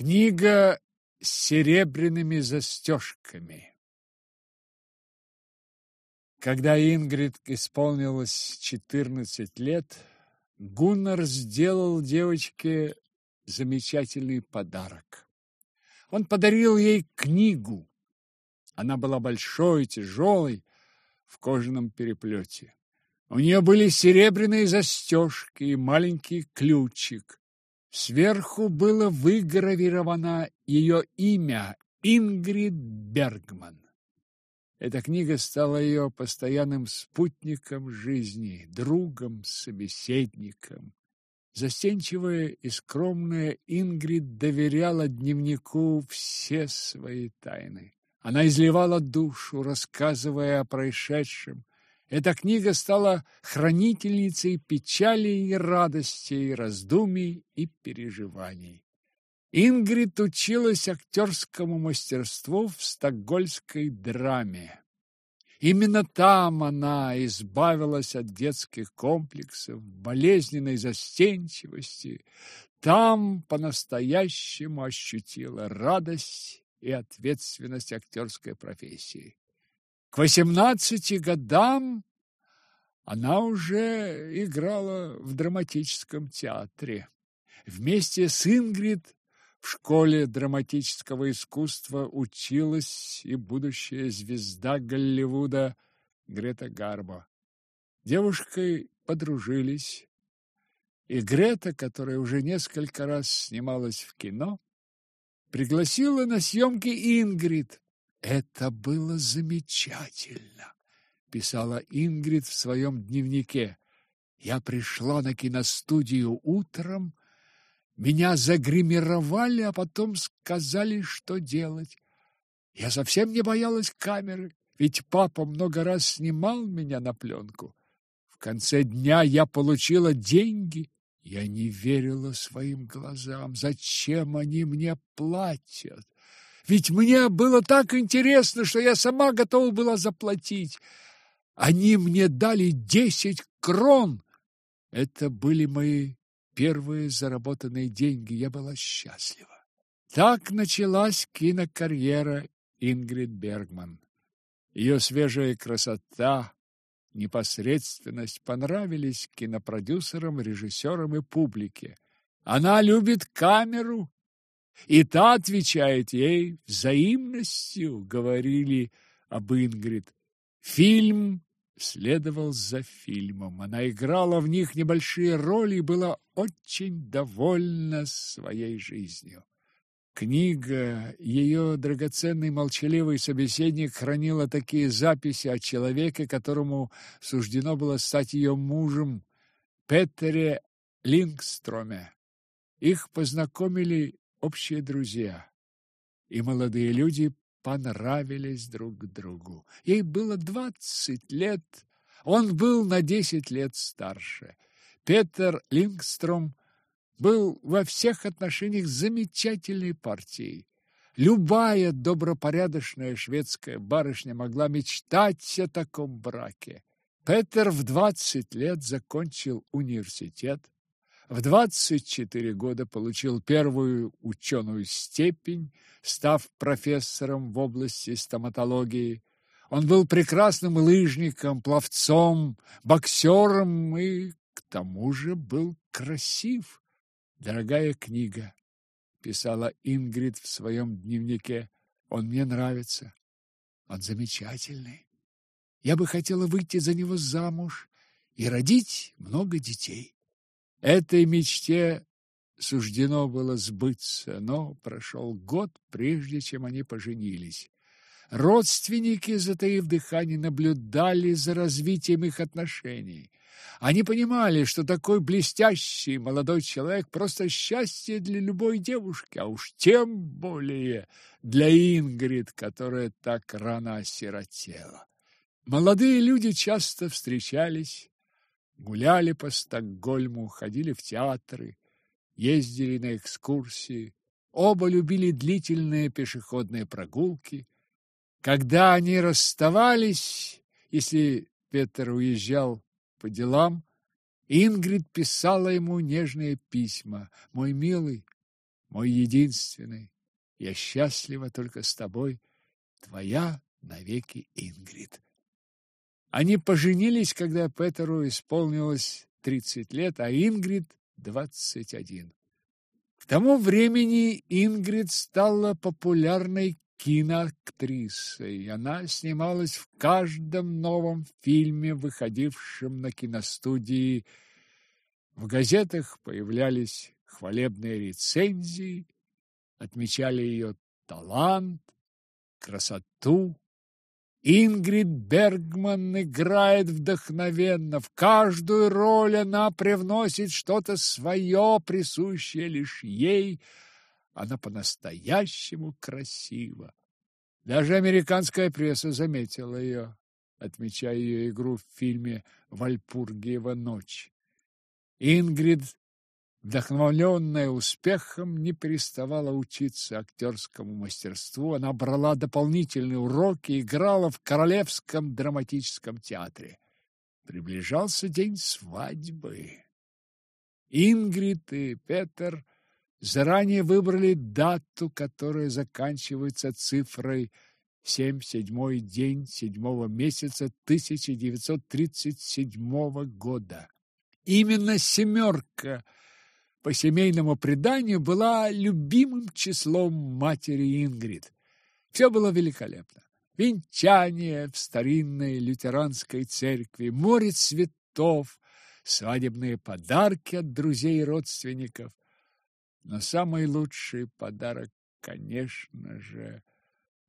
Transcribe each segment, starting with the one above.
Книга с серебряными застежками. Когда Ингрид исполнилось четырнадцать лет, Гуннар сделал девочке замечательный подарок. Он подарил ей книгу. Она была большой, тяжелой, в кожаном переплете. У нее были серебряные застежки и маленький ключик. Сверху было выгравировано ее имя Ингрид Бергман. Эта книга стала ее постоянным спутником жизни, другом, собеседником. Застенчивая и скромная Ингрид доверяла дневнику все свои тайны. Она изливала душу, рассказывая о происшедшем. Эта книга стала хранительницей печали и радости, раздумий и переживаний. Ингрид училась актерскому мастерству в стокгольмской драме. Именно там она избавилась от детских комплексов, болезненной застенчивости. Там по-настоящему ощутила радость и ответственность актерской профессии. К восемнадцати годам она уже играла в драматическом театре. Вместе с Ингрид в школе драматического искусства училась и будущая звезда Голливуда Грета Гарбо. Девушкой подружились, и Грета, которая уже несколько раз снималась в кино, пригласила на съемки Ингрид. Это было замечательно, писала Ингрид в своем дневнике. Я пришла на киностудию утром, меня загримировали, а потом сказали, что делать. Я совсем не боялась камеры, ведь папа много раз снимал меня на пленку. В конце дня я получила деньги. Я не верила своим глазам. Зачем они мне платят? Ведь мне было так интересно, что я сама готова была заплатить. Они мне дали десять крон. Это были мои первые заработанные деньги, я была счастлива. Так началась кинокарьера Ингрид Бергман. Ее свежая красота, непосредственность понравились кинопродюсерам, режиссерам и публике. Она любит камеру, и та отвечает ей взаимностью, говорили об Ингрид. Фильм следовал за фильмом. Она играла в них небольшие роли и была очень довольна своей жизнью. Книга, ее драгоценный молчаливый собеседник хранила такие записи о человеке, которому суждено было стать ее мужем, Петере Лингстроме. Их познакомили общие друзья, и молодые люди понравились друг другу. Ей было двадцать лет, он был на десять лет старше. Петер Лингстром был во всех отношениях замечательной партией. Любая добропорядочная шведская барышня могла мечтать о таком браке. Петер в двадцать лет закончил университет, в 24 года получил первую ученую степень, став профессором в области стоматологии. Он был прекрасным лыжником, пловцом, боксером и, к тому же, был красив. Дорогая книга, писала Ингрид в своем дневнике, он мне нравится. Он замечательный. Я бы хотела выйти за него замуж и родить много детей. Этой мечте суждено было сбыться, но прошел год, прежде чем они поженились. Родственники, затаив дыхание, наблюдали за развитием их отношений. Они понимали, что такой блестящий молодой человек просто счастье для любой девушки, а уж тем более для Ингрид, которая так рано осиротела. Молодые люди часто встречались, гуляли по Стокгольму, ходили в театры, ездили на экскурсии. Оба любили длительные пешеходные прогулки. Когда они расставались, если Петр уезжал по делам, Ингрид писала ему нежные письма. «Мой милый, мой единственный. Я счастлива только с тобой, твоя навеки Ингрид. Они поженились, когда Петеру исполнилось тридцать лет, а Ингрид – двадцать один. К тому времени Ингрид стала популярной киноактрисой. Она снималась в каждом новом фильме, выходившем на киностудии. В газетах появлялись хвалебные рецензии, отмечали ее талант, красоту. Ингрид Бергман играет вдохновенно. В каждую роль она привносит что-то свое, присущее лишь ей. Она по-настоящему красива. Даже американская пресса заметила ее, отмечая ее игру в фильме «Вальпургиева ночь». Ингрид Вдохновленная успехом, не переставала учиться актерскому мастерству. Она брала дополнительные уроки, играла в Королевском драматическом театре. Приближался день свадьбы. Ингрид и Петер заранее выбрали дату, которая заканчивается цифрой семь, седьмой день седьмого месяца 1937 года. Именно семерка – по семейному преданию, была любимым числом матери Ингрид. Все было великолепно. Венчание в старинной лютеранской церкви, море цветов, свадебные подарки от друзей и родственников. Но самый лучший подарок, конечно же,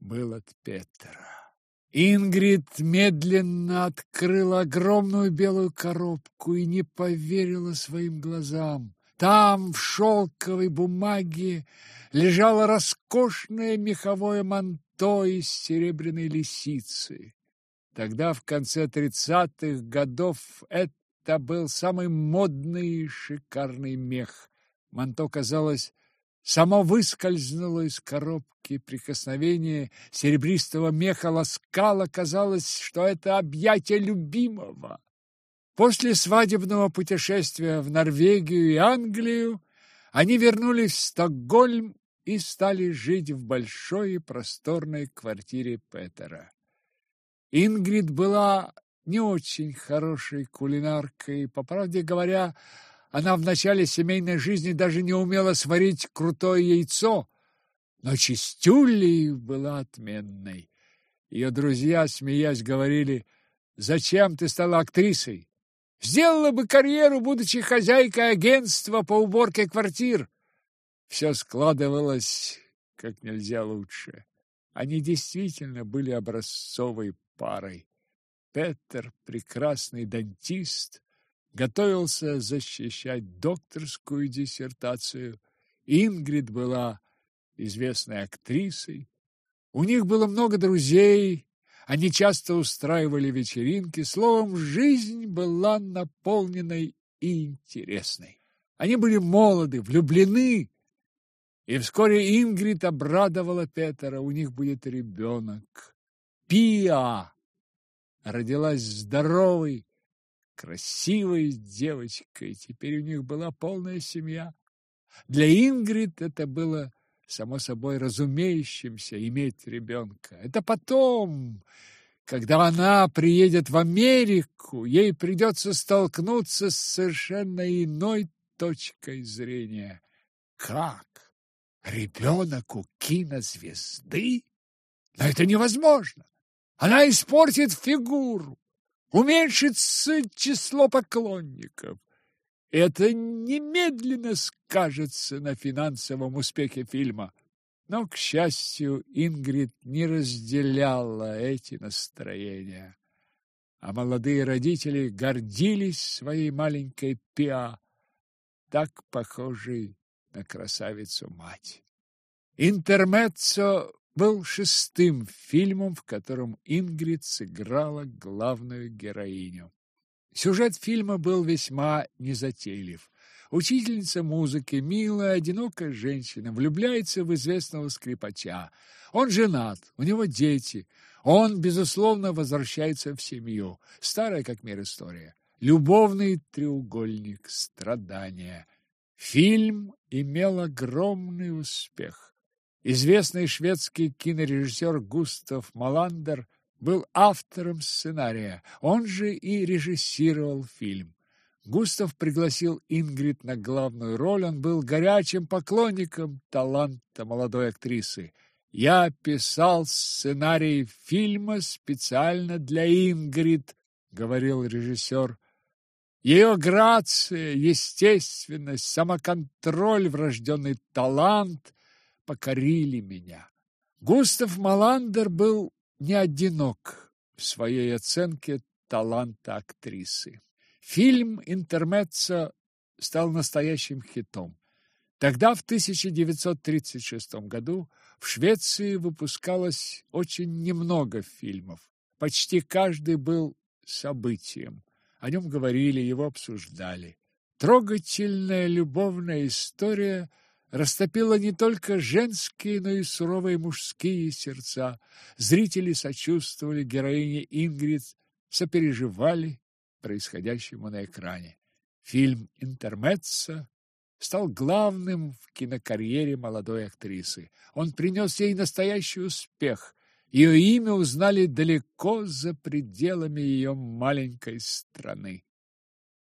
был от Петра. Ингрид медленно открыла огромную белую коробку и не поверила своим глазам. Там в шелковой бумаге лежало роскошное меховое манто из серебряной лисицы. Тогда, в конце тридцатых годов, это был самый модный и шикарный мех. Манто, казалось, само выскользнуло из коробки. Прикосновение серебристого меха ласкало, казалось, что это объятие любимого. После свадебного путешествия в Норвегию и Англию они вернулись в Стокгольм и стали жить в большой и просторной квартире Петера. Ингрид была не очень хорошей кулинаркой. По правде говоря, она в начале семейной жизни даже не умела сварить крутое яйцо, но чистюлей была отменной. Ее друзья, смеясь, говорили, «Зачем ты стала актрисой? Сделала бы карьеру, будучи хозяйкой агентства по уборке квартир. Все складывалось как нельзя лучше. Они действительно были образцовой парой. Петер, прекрасный дантист, готовился защищать докторскую диссертацию. Ингрид была известной актрисой. У них было много друзей, они часто устраивали вечеринки, словом, жизнь была наполненной и интересной. Они были молоды, влюблены, и вскоре Ингрид обрадовала Петера, у них будет ребенок. Пиа родилась здоровой, красивой девочкой, теперь у них была полная семья. Для Ингрид это было само собой разумеющимся иметь ребенка. Это потом, когда она приедет в Америку, ей придется столкнуться с совершенно иной точкой зрения. Как? Ребенок у кинозвезды? Но это невозможно. Она испортит фигуру, уменьшится число поклонников. Это немедленно скажется на финансовом успехе фильма. Но, к счастью, Ингрид не разделяла эти настроения. А молодые родители гордились своей маленькой Пиа, так похожей на красавицу-мать. «Интермеццо» был шестым фильмом, в котором Ингрид сыграла главную героиню. Сюжет фильма был весьма незатейлив. Учительница музыки, милая, одинокая женщина, влюбляется в известного скрипача. Он женат, у него дети. Он, безусловно, возвращается в семью. Старая, как мир, история. Любовный треугольник, страдания. Фильм имел огромный успех. Известный шведский кинорежиссер Густав Маландер был автором сценария, он же и режиссировал фильм. Густав пригласил Ингрид на главную роль, он был горячим поклонником таланта молодой актрисы. «Я писал сценарий фильма специально для Ингрид», — говорил режиссер. Ее грация, естественность, самоконтроль, врожденный талант покорили меня. Густав Маландер был не одинок в своей оценке таланта актрисы. Фильм «Интермеццо» стал настоящим хитом. Тогда, в 1936 году, в Швеции выпускалось очень немного фильмов. Почти каждый был событием. О нем говорили, его обсуждали. Трогательная любовная история – растопила не только женские, но и суровые мужские сердца. Зрители сочувствовали героине Ингрид, сопереживали происходящему на экране. Фильм «Интермеццо» стал главным в кинокарьере молодой актрисы. Он принес ей настоящий успех. Ее имя узнали далеко за пределами ее маленькой страны.